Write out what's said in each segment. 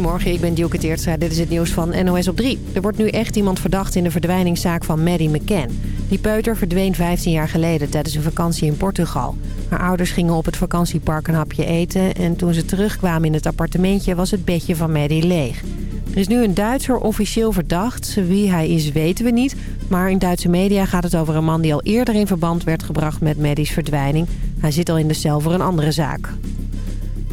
Goedemorgen, ik ben Dielke Teertstra. Dit is het nieuws van NOS op 3. Er wordt nu echt iemand verdacht in de verdwijningszaak van Maddie McCann. Die peuter verdween 15 jaar geleden tijdens een vakantie in Portugal. Haar ouders gingen op het vakantiepark een hapje eten... en toen ze terugkwamen in het appartementje was het bedje van Maddie leeg. Er is nu een Duitser officieel verdacht. Wie hij is weten we niet. Maar in Duitse media gaat het over een man die al eerder in verband werd gebracht met Maddie's verdwijning. Hij zit al in de cel voor een andere zaak.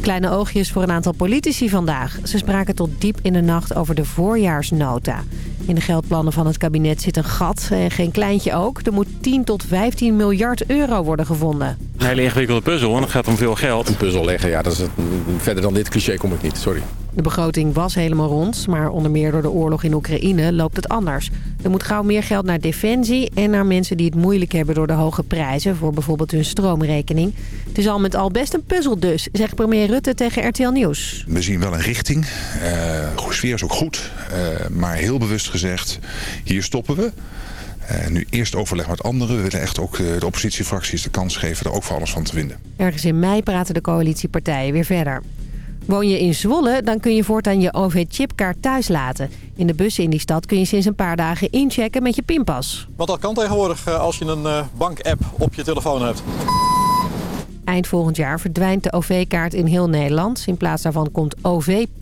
Kleine oogjes voor een aantal politici vandaag. Ze spraken tot diep in de nacht over de voorjaarsnota. In de geldplannen van het kabinet zit een gat, en geen kleintje ook. Er moet 10 tot 15 miljard euro worden gevonden. Een hele ingewikkelde puzzel en het gaat om veel geld. Een puzzel leggen, ja, dat is het, verder dan dit cliché kom ik niet, sorry. De begroting was helemaal rond, maar onder meer door de oorlog in Oekraïne loopt het anders. Er moet gauw meer geld naar defensie en naar mensen die het moeilijk hebben door de hoge prijzen voor bijvoorbeeld hun stroomrekening. Het is al met al best een puzzel dus, zegt premier Rutte tegen RTL Nieuws. We zien wel een richting. Uh, sfeer is ook goed, uh, maar heel bewust gezegd, hier stoppen we. Uh, nu eerst overleg met anderen. We willen echt ook de oppositiefracties de kans geven er ook voor alles van te vinden. Ergens in mei praten de coalitiepartijen weer verder. Woon je in Zwolle, dan kun je voortaan je OV-chipkaart thuis laten. In de bussen in die stad kun je sinds een paar dagen inchecken met je pinpas. Want dat kan tegenwoordig als je een bank-app op je telefoon hebt. Eind volgend jaar verdwijnt de OV-kaart in heel Nederland. In plaats daarvan komt OVP.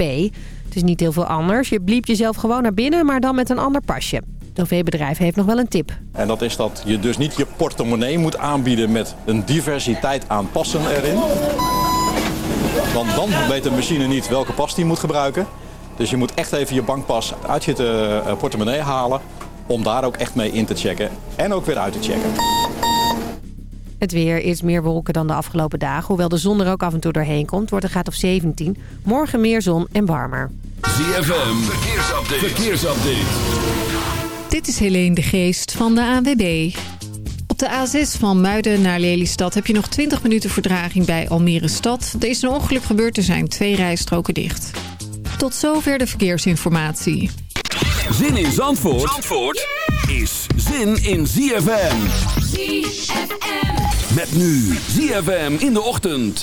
Het is niet heel veel anders. Je bliep jezelf gewoon naar binnen, maar dan met een ander pasje. Het OV-bedrijf heeft nog wel een tip. En dat is dat je dus niet je portemonnee moet aanbieden met een diversiteit aan passen erin. Want dan weet de machine niet welke pas die moet gebruiken. Dus je moet echt even je bankpas uit je portemonnee halen om daar ook echt mee in te checken en ook weer uit te checken. Het weer is meer wolken dan de afgelopen dagen. Hoewel de zon er ook af en toe doorheen komt, wordt het gaat of 17. Morgen meer zon en warmer. ZFM, verkeersupdate. verkeersupdate. Dit is Helene de Geest van de ANWB. Op de A6 van Muiden naar Lelystad heb je nog 20 minuten verdraging bij Almere Stad. Er is een ongeluk gebeurd, er zijn twee rijstroken dicht. Tot zover de verkeersinformatie. Zin in Zandvoort, Zandvoort is zin in ZFM. ZFM. Met nu ZFM in de ochtend.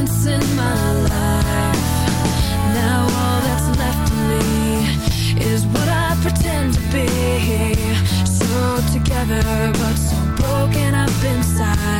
once in my life. Now all that's left of me Is what I pretend to be. So together but so broken up inside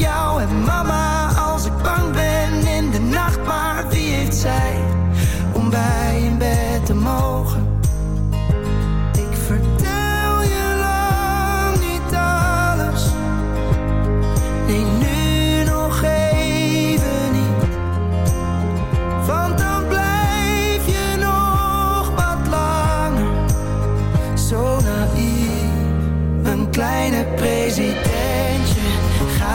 Jou en mama als ik bang ben in de nacht. Maar wie heeft zij om bij in bed te mogen? Ik vertel je lang niet alles. Nee, nu nog even niet. Want dan blijf je nog wat langer zo naïef. Een kleine presidentje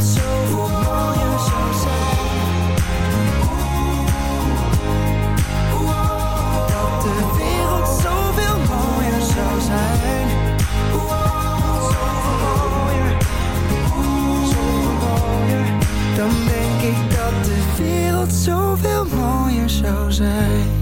Zoveel mooier zou zijn. Dat de wereld zoveel mooier zou zijn. Mooier. Zoveel mooier. Dan denk ik dat de wereld zoveel mooier zou zijn.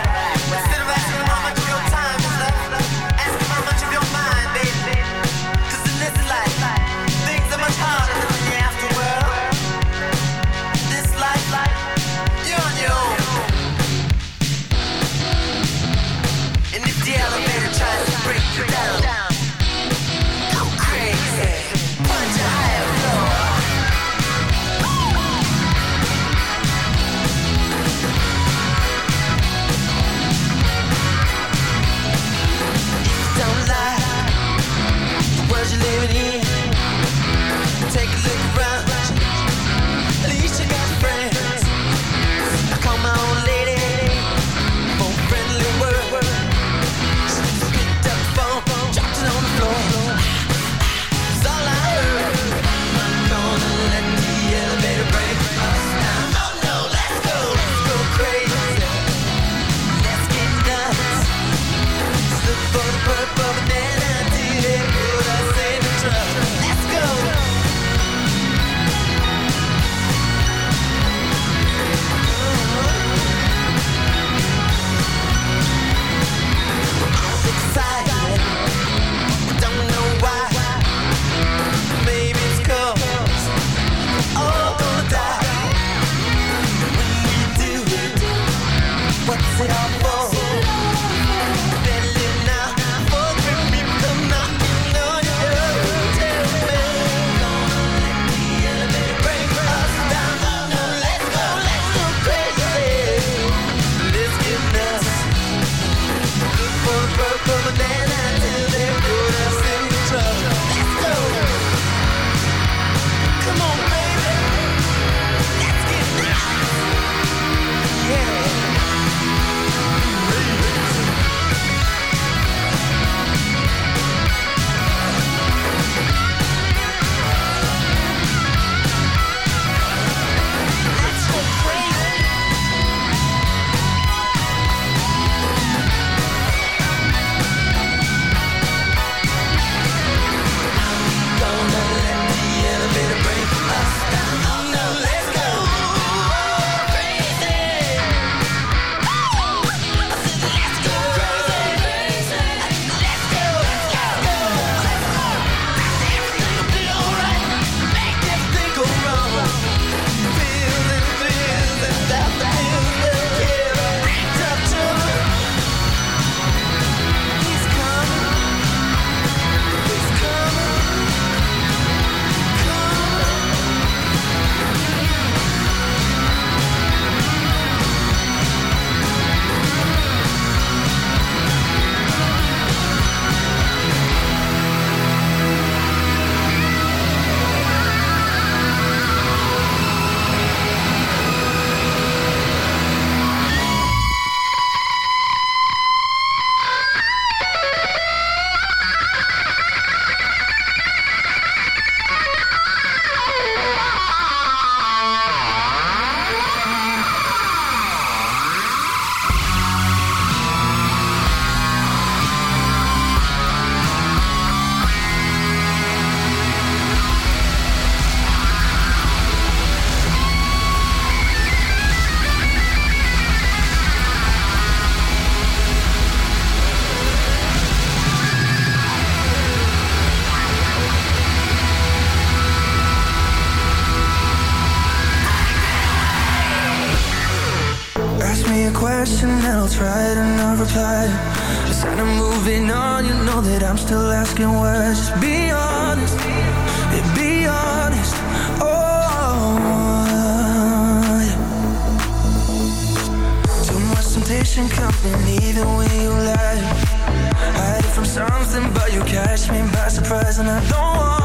I'm still asking why. Just be honest, yeah, be honest. Oh, yeah. too much temptation coming either way you lie. Hide from something, but you catch me by surprise, and I don't want.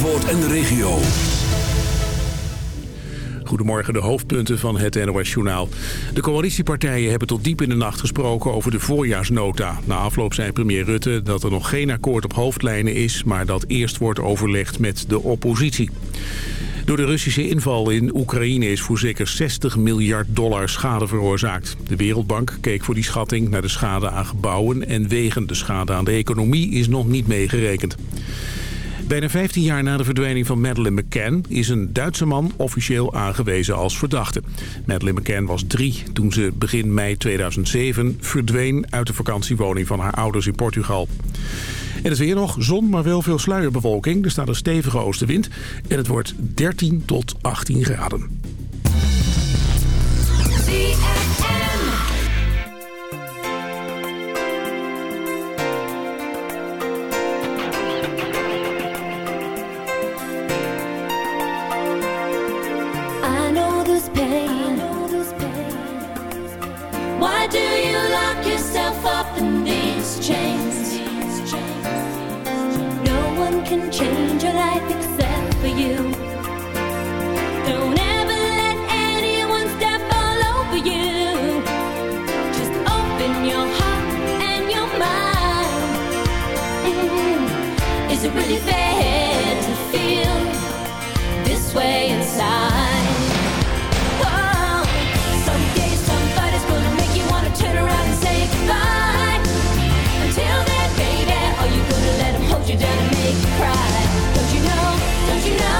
En de regio. Goedemorgen, de hoofdpunten van het NOS-journaal. De coalitiepartijen hebben tot diep in de nacht gesproken over de voorjaarsnota. Na afloop zei premier Rutte dat er nog geen akkoord op hoofdlijnen is... maar dat eerst wordt overlegd met de oppositie. Door de Russische inval in Oekraïne is voor zeker 60 miljard dollar schade veroorzaakt. De Wereldbank keek voor die schatting naar de schade aan gebouwen en wegen. De schade aan de economie is nog niet meegerekend. Bijna 15 jaar na de verdwijning van Madeleine McCann... is een Duitse man officieel aangewezen als verdachte. Madeleine McCann was drie toen ze begin mei 2007... verdween uit de vakantiewoning van haar ouders in Portugal. En het is weer nog zon, maar wel veel sluierbewolking. Er staat een stevige oostenwind en het wordt 13 tot 18 graden. cry. Don't you know? Don't you know?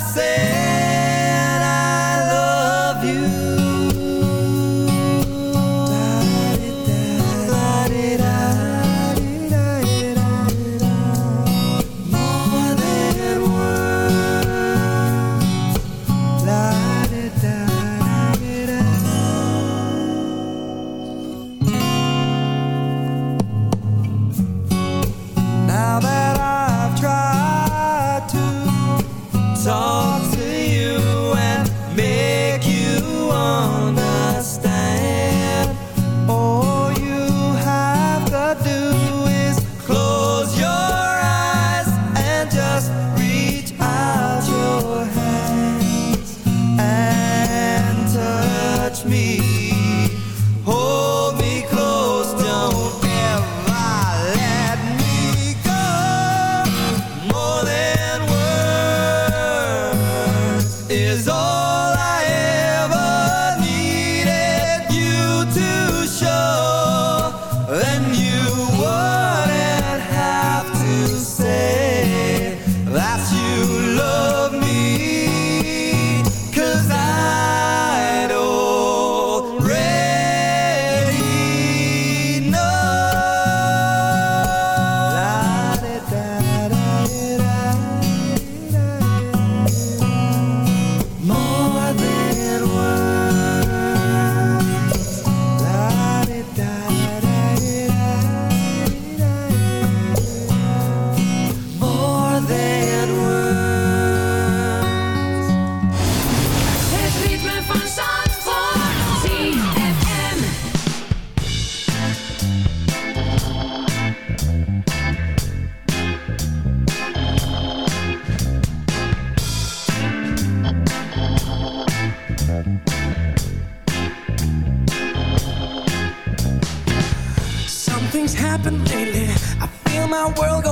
I said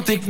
moet ik?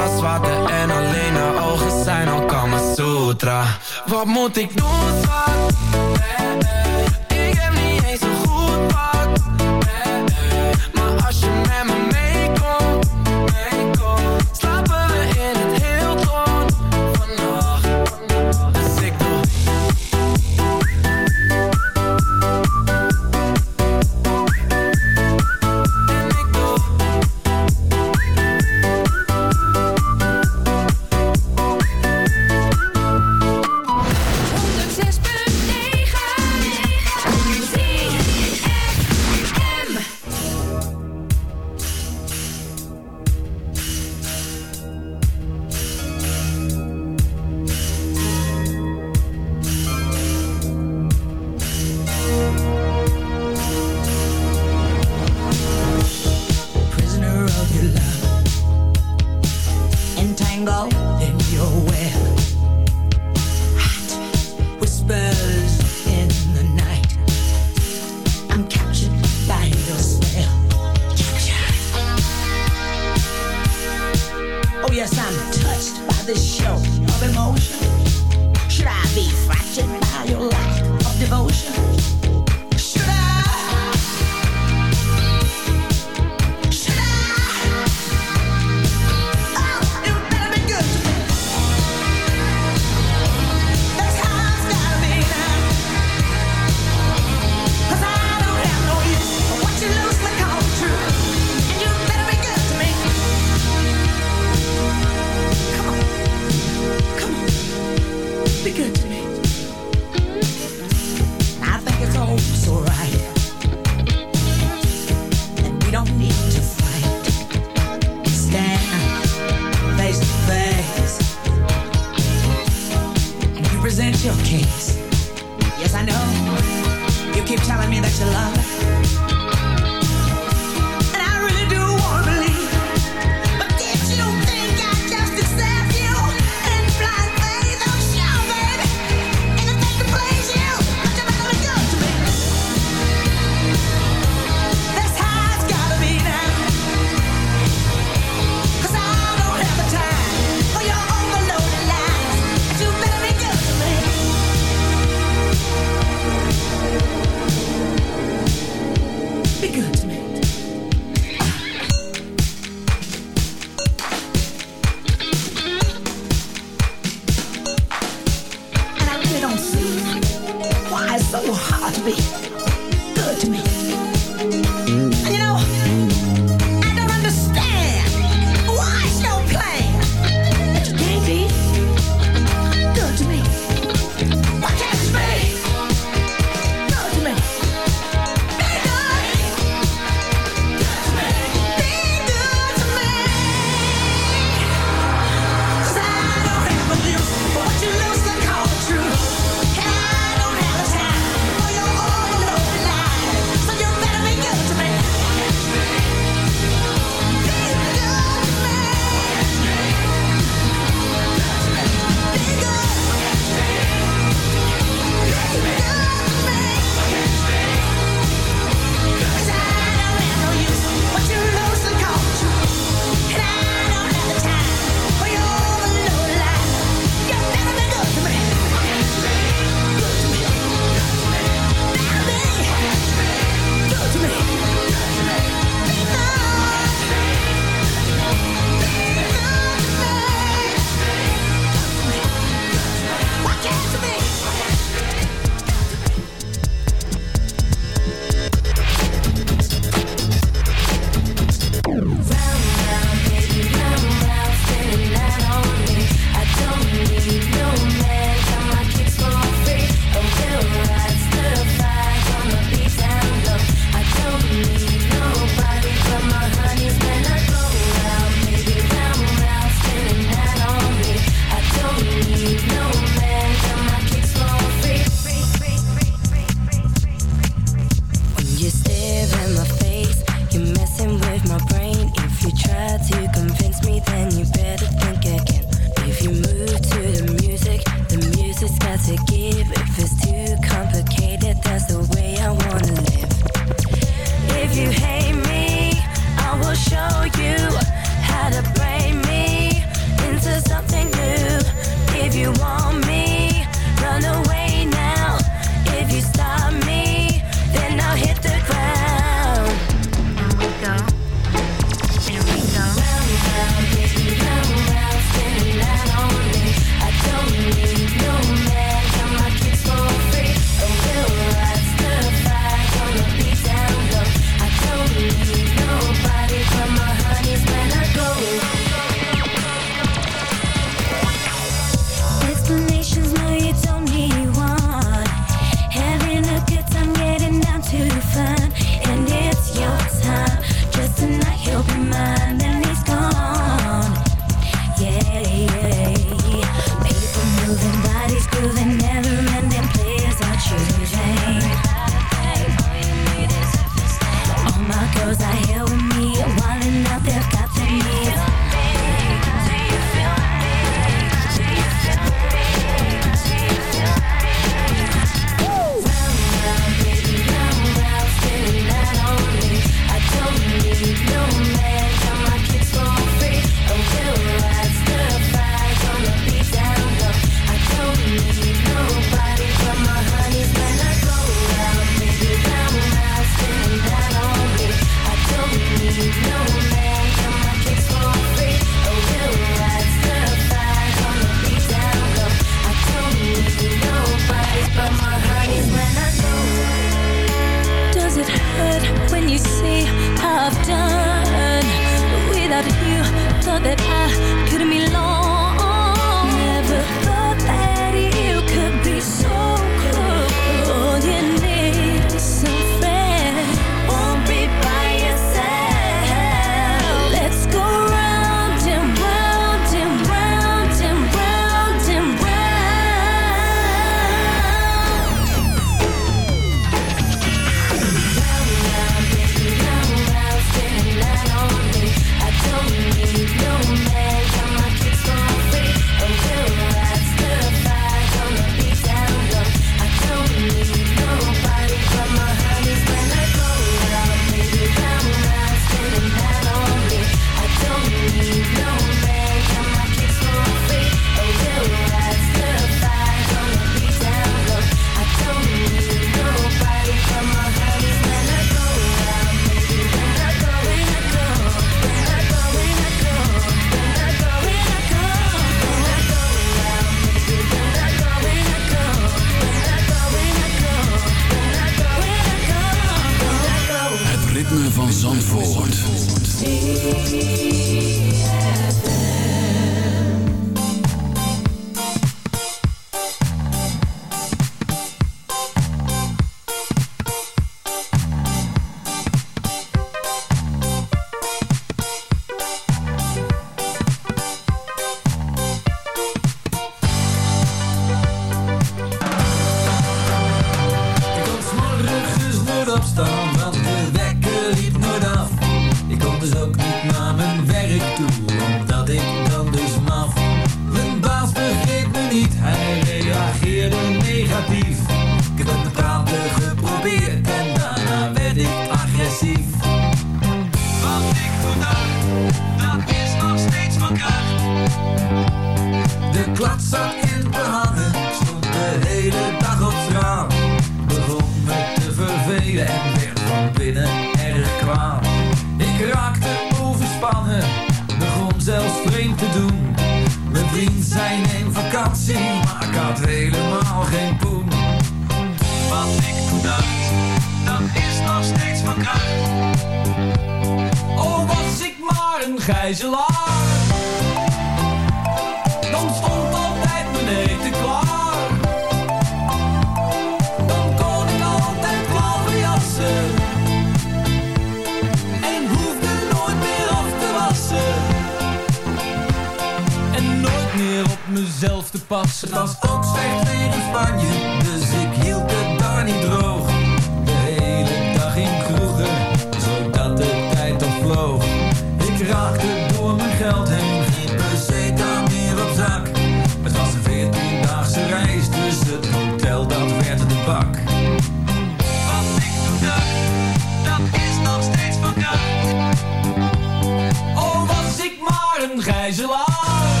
een gijzelaar.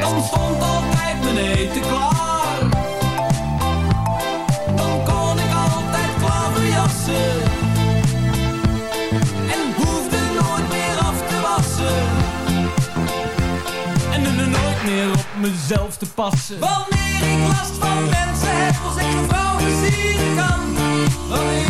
Dan stond altijd mijn eten klaar. Dan kon ik altijd klaverjassen. En hoefde nooit meer af te wassen. En er nooit meer op mezelf te passen. Wanneer ik last van mensen heb, als ik een vrouw plezieren kan.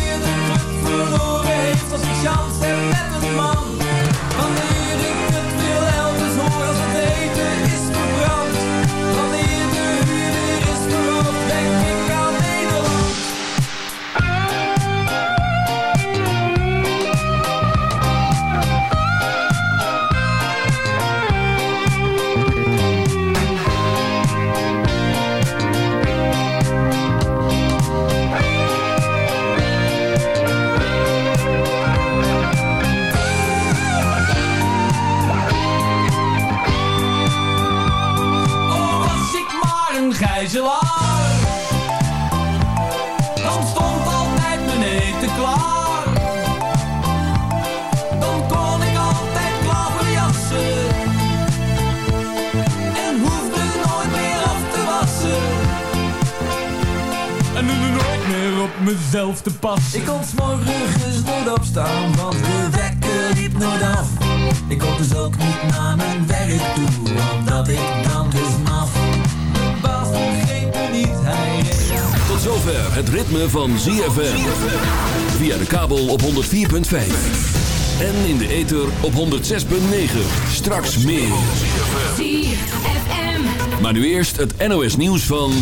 mezelf te pas. Ik kon s'morgens dus nooit opstaan, want de wekker liep nooit af. Ik kon dus ook niet naar mijn werk toe, omdat ik dan dus maf. Mijn baas begreep me niet, hij reed. Tot zover het ritme van ZFM. Via de kabel op 104.5. En in de ether op 106.9. Straks meer. Maar nu eerst het NOS nieuws van...